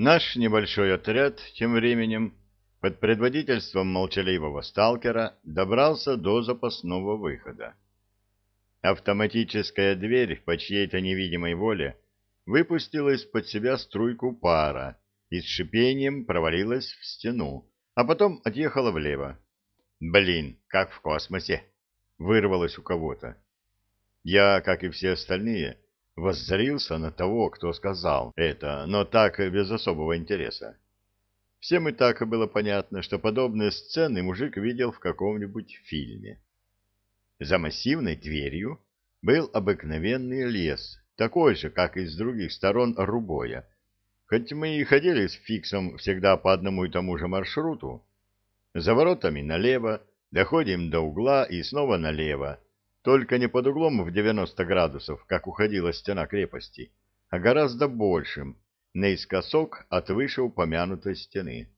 Наш небольшой отряд тем временем под предводительством молчаливого сталкера добрался до запасного выхода. Автоматическая дверь по чьей-то невидимой воле выпустила из-под себя струйку пара и с шипением провалилась в стену, а потом отъехала влево. «Блин, как в космосе!» — вырвалось у кого-то. Я, как и все остальные, воззрился на того, кто сказал это, но так без особого интереса. Всем и так было понятно, что подобные сцены мужик видел в каком-нибудь фильме. За массивной дверью был обыкновенный лес, такой же, как и с других сторон Рубоя. Хоть мы и ходили с Фиксом всегда по одному и тому же маршруту, за воротами налево, доходим до угла и снова налево, только не под углом в 90 градусов, как уходила стена крепости, а гораздо большим, наискосок от вышеупомянутой стены.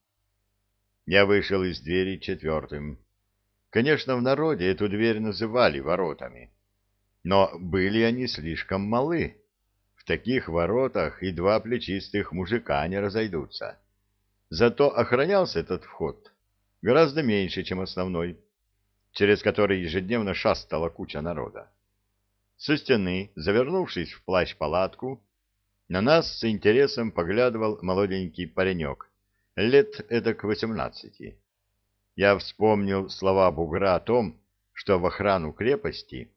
Я вышел из двери четвертым. Конечно, в народе эту дверь называли воротами, но были они слишком малы. В таких воротах и два плечистых мужика не разойдутся. Зато охранялся этот вход гораздо меньше, чем основной через который ежедневно шастала куча народа. Со стены, завернувшись в плащ-палатку, на нас с интересом поглядывал молоденький паренек, лет эдак восемнадцати. Я вспомнил слова Бугра о том, что в охрану крепости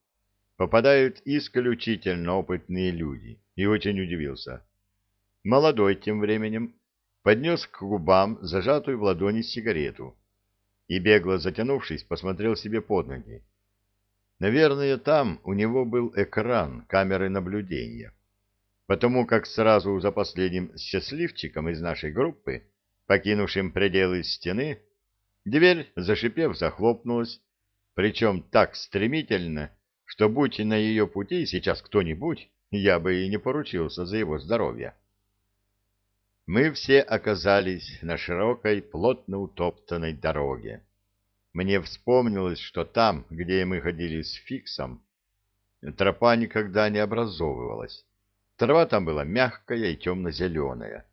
попадают исключительно опытные люди, и очень удивился. Молодой тем временем поднес к губам зажатую в ладони сигарету и, бегло затянувшись, посмотрел себе под ноги. Наверное, там у него был экран камеры наблюдения, потому как сразу за последним счастливчиком из нашей группы, покинувшим пределы стены, дверь, зашипев, захлопнулась, причем так стремительно, что, будь на ее пути сейчас кто-нибудь, я бы и не поручился за его здоровье. Мы все оказались на широкой, плотно утоптанной дороге. Мне вспомнилось, что там, где мы ходили с Фиксом, тропа никогда не образовывалась. Трава там была мягкая и темно-зеленая.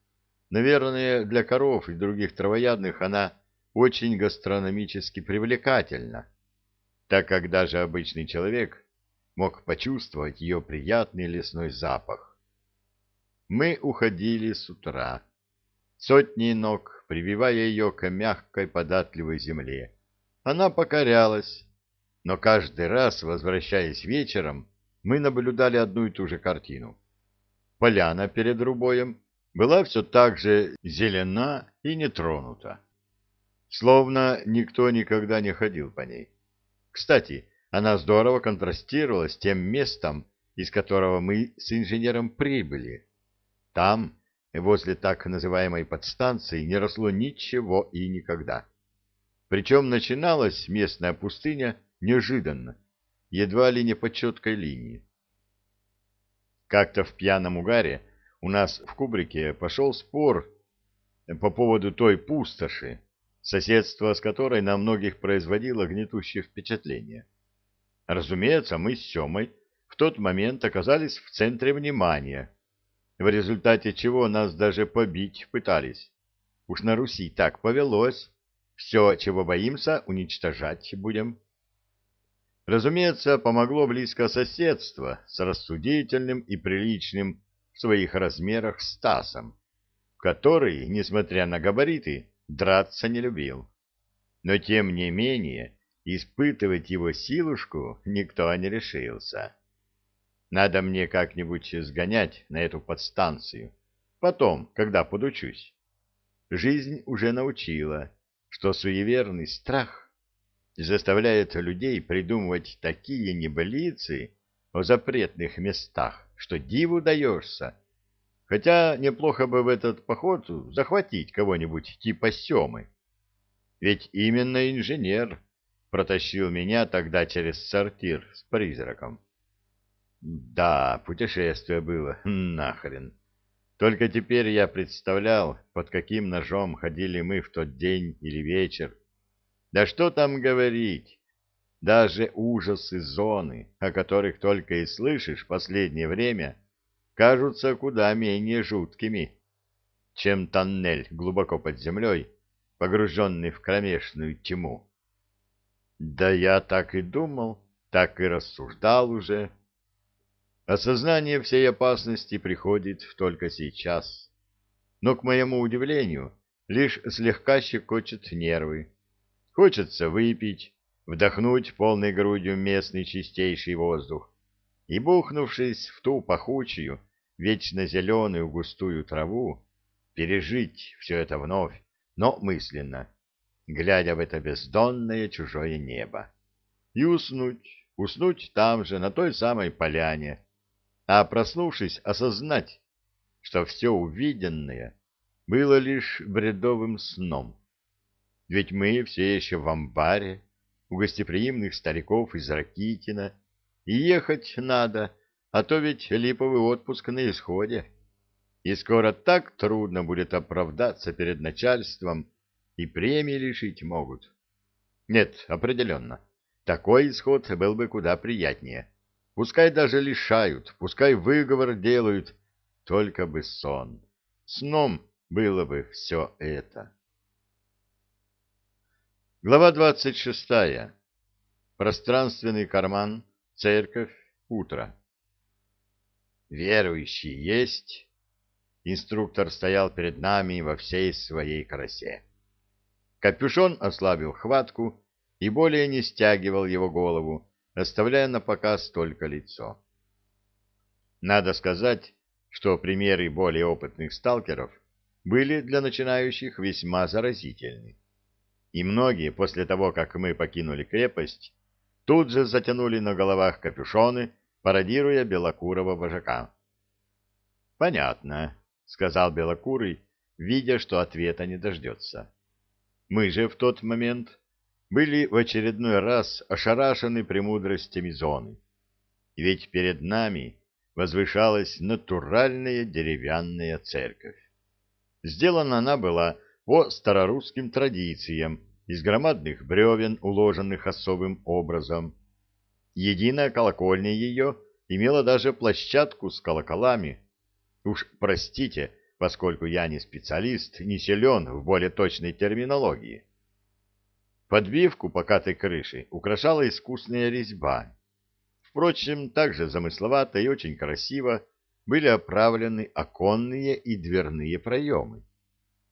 Наверное, для коров и других травоядных она очень гастрономически привлекательна, так как даже обычный человек мог почувствовать ее приятный лесной запах. Мы уходили с утра. Сотни ног, прививая ее к мягкой податливой земле. Она покорялась, но каждый раз, возвращаясь вечером, мы наблюдали одну и ту же картину. Поляна перед рубоем была все так же зелена и не тронута. Словно никто никогда не ходил по ней. Кстати, она здорово контрастировала с тем местом, из которого мы с инженером прибыли. Там, возле так называемой подстанции, не росло ничего и никогда. Причем начиналась местная пустыня неожиданно, едва ли не по четкой линии. Как-то в пьяном угаре у нас в кубрике пошел спор по поводу той пустоши, соседство с которой на многих производило гнетущее впечатление. Разумеется, мы с Семой в тот момент оказались в центре внимания, в результате чего нас даже побить пытались. Уж на Руси так повелось. Все, чего боимся, уничтожать будем. Разумеется, помогло близкое соседство с рассудительным и приличным в своих размерах Стасом, который, несмотря на габариты, драться не любил. Но, тем не менее, испытывать его силушку никто не решился. Надо мне как-нибудь сгонять на эту подстанцию. Потом, когда подучусь. Жизнь уже научила, что суеверный страх заставляет людей придумывать такие небылицы о запретных местах, что диву даешься. Хотя неплохо бы в этот поход захватить кого-нибудь типа Семы. Ведь именно инженер протащил меня тогда через сортир с призраком. Да, путешествие было, нахрен. Только теперь я представлял, под каким ножом ходили мы в тот день или вечер. Да что там говорить, даже ужасы зоны, о которых только и слышишь последнее время, кажутся куда менее жуткими. чем тоннель глубоко под землей, погруженный в кромешную тьму. Да я так и думал, так и рассуждал уже. Осознание всей опасности приходит только сейчас. Но, к моему удивлению, лишь слегка щекочет нервы. Хочется выпить, вдохнуть полной грудью местный чистейший воздух и, бухнувшись в ту пахучую, вечно зеленую густую траву, пережить все это вновь, но мысленно, глядя в это бездонное чужое небо. И уснуть, уснуть там же, на той самой поляне, а проснувшись, осознать, что все увиденное было лишь бредовым сном. Ведь мы все еще в амбаре, у гостеприимных стариков из Ракитина, и ехать надо, а то ведь липовый отпуск на исходе и скоро так трудно будет оправдаться перед начальством, и премии лишить могут. Нет, определенно, такой исход был бы куда приятнее. Пускай даже лишают, пускай выговор делают, только бы сон. Сном было бы все это. Глава двадцать шестая. Пространственный карман, церковь, утро. Верующий есть, Инструктор стоял перед нами во всей своей красе. Капюшон ослабил хватку и более не стягивал его голову, оставляя на показ только лицо. Надо сказать, что примеры более опытных сталкеров были для начинающих весьма заразительны. И многие, после того, как мы покинули крепость, тут же затянули на головах капюшоны, пародируя белокурого вожака. Понятно, — сказал Белокурый, видя, что ответа не дождется. Мы же в тот момент были в очередной раз ошарашены премудростями зоны. Ведь перед нами возвышалась натуральная деревянная церковь. Сделана она была по старорусским традициям, из громадных бревен, уложенных особым образом. Единая колокольня ее имела даже площадку с колоколами, Уж простите, поскольку я не специалист, не силен в более точной терминологии. Подбивку покатой крыши украшала искусная резьба. Впрочем, также замысловато и очень красиво были оправлены оконные и дверные проемы.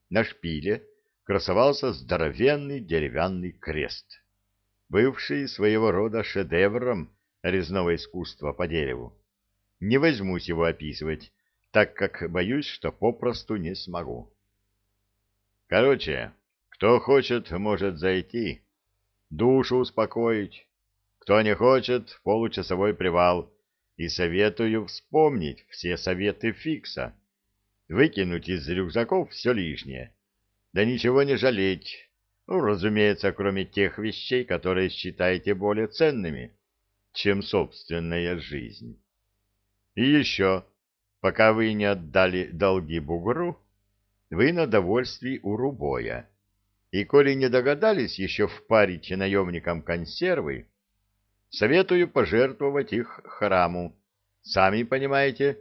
На шпиле красовался здоровенный деревянный крест, бывший своего рода шедевром резного искусства по дереву. Не возьмусь его описывать, так как боюсь, что попросту не смогу. Короче, кто хочет, может зайти, душу успокоить. Кто не хочет, получасовой привал. И советую вспомнить все советы Фикса. Выкинуть из рюкзаков все лишнее. Да ничего не жалеть. Ну, разумеется, кроме тех вещей, которые считаете более ценными, чем собственная жизнь. И еще Пока вы не отдали долги бугру, вы на довольствии у рубоя. И коли не догадались еще впарить наемникам консервы, советую пожертвовать их храму. Сами понимаете,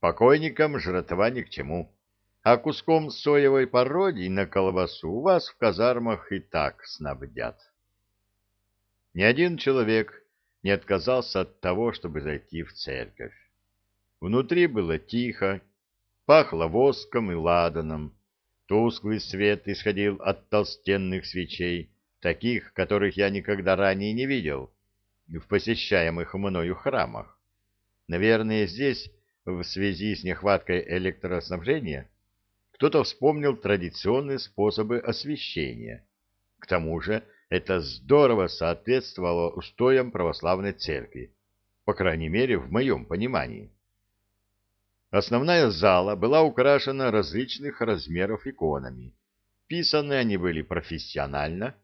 покойникам жратва ни к чему. А куском соевой пародии на колбасу вас в казармах и так снабдят. Ни один человек не отказался от того, чтобы зайти в церковь. Внутри было тихо, пахло воском и ладаном. Тусклый свет исходил от толстенных свечей, таких, которых я никогда ранее не видел в посещаемых мною храмах. Наверное, здесь, в связи с нехваткой электроснабжения, кто-то вспомнил традиционные способы освещения. К тому же это здорово соответствовало устоям православной церкви, по крайней мере, в моем понимании. Основная зала была украшена различных размеров иконами. Писаны они были профессионально,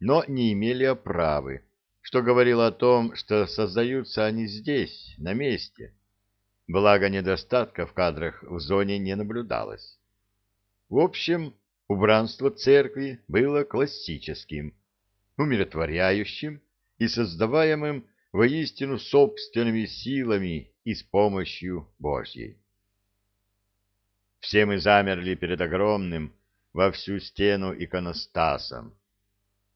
но не имели оправы, что говорило о том, что создаются они здесь, на месте. Благо недостатка в кадрах в зоне не наблюдалось. В общем, убранство церкви было классическим, умиротворяющим и создаваемым воистину собственными силами и с помощью Божьей. Все мы замерли перед огромным во всю стену иконостасом.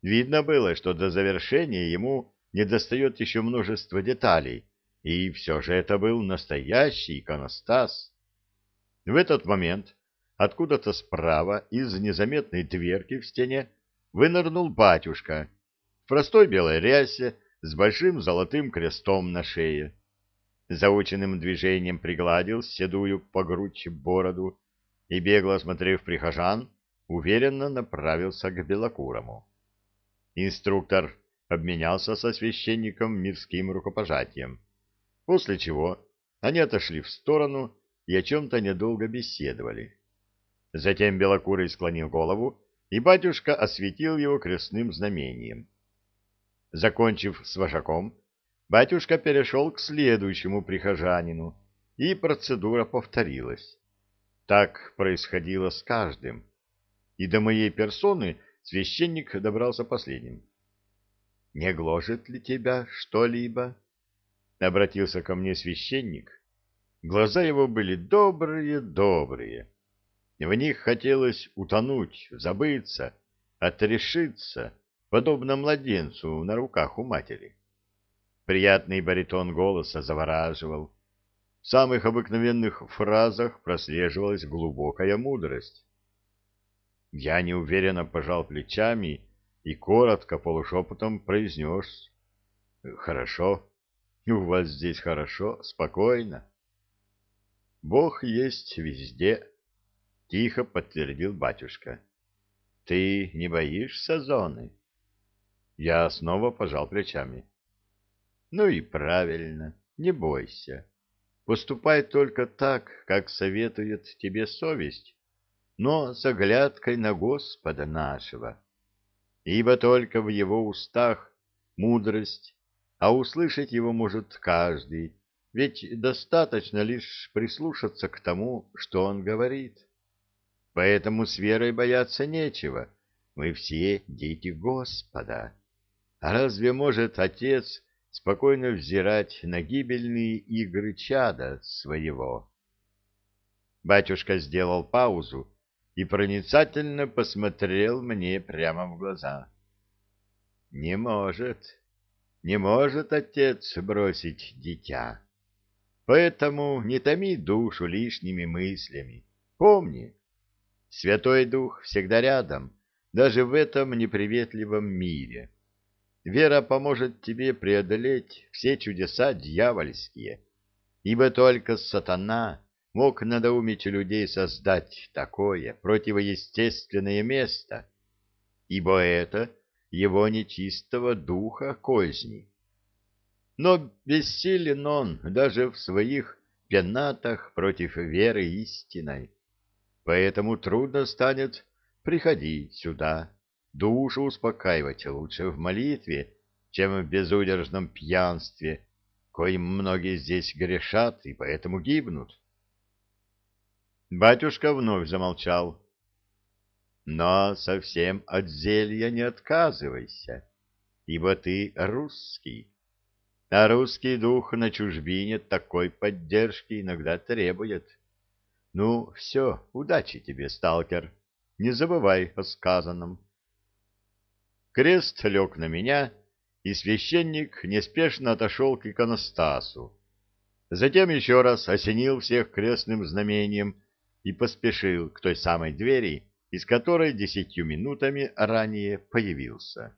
Видно было, что до завершения ему недостает еще множество деталей, и все же это был настоящий иконостас. В этот момент откуда-то справа из незаметной дверки в стене вынырнул батюшка в простой белой рясе с большим золотым крестом на шее. Заученным движением пригладил седую по грудь бороду и, бегло осмотрев прихожан, уверенно направился к Белокурому. Инструктор обменялся со священником мирским рукопожатием, после чего они отошли в сторону и о чем-то недолго беседовали. Затем Белокурый склонил голову, и батюшка осветил его крестным знамением. Закончив с вожаком, батюшка перешел к следующему прихожанину, и процедура повторилась. Так происходило с каждым. И до моей персоны священник добрался последним. — Не гложет ли тебя что-либо? — обратился ко мне священник. Глаза его были добрые-добрые. В них хотелось утонуть, забыться, отрешиться, подобно младенцу на руках у матери. Приятный баритон голоса завораживал. В самых обыкновенных фразах прослеживалась глубокая мудрость. Я неуверенно пожал плечами и коротко полушепотом произнес «Хорошо, у вас здесь хорошо, спокойно». «Бог есть везде», — тихо подтвердил батюшка. «Ты не боишься зоны?» Я снова пожал плечами. Ну и правильно, не бойся. Поступай только так, как советует тебе совесть, но с оглядкой на Господа нашего. Ибо только в его устах мудрость, а услышать его может каждый, ведь достаточно лишь прислушаться к тому, что он говорит. Поэтому с верой бояться нечего, мы все дети Господа. А разве может отец спокойно взирать на гибельные игры чада своего? Батюшка сделал паузу и проницательно посмотрел мне прямо в глаза. Не может, не может отец бросить дитя. Поэтому не томи душу лишними мыслями. Помни, Святой Дух всегда рядом, даже в этом неприветливом мире. Вера поможет тебе преодолеть все чудеса дьявольские, ибо только сатана мог надоумить людей создать такое противоестественное место, ибо это его нечистого духа козни. Но бессилен он даже в своих пенатах против веры истинной, поэтому трудно станет приходить сюда Душу успокаивать лучше в молитве, чем в безудержном пьянстве, коим многие здесь грешат и поэтому гибнут. Батюшка вновь замолчал. Но совсем от зелья не отказывайся, ибо ты русский. А русский дух на чужбине такой поддержки иногда требует. Ну, все, удачи тебе, сталкер. Не забывай о сказанном. Крест лег на меня, и священник неспешно отошел к иконостасу. Затем еще раз осенил всех крестным знамением и поспешил к той самой двери, из которой десятью минутами ранее появился.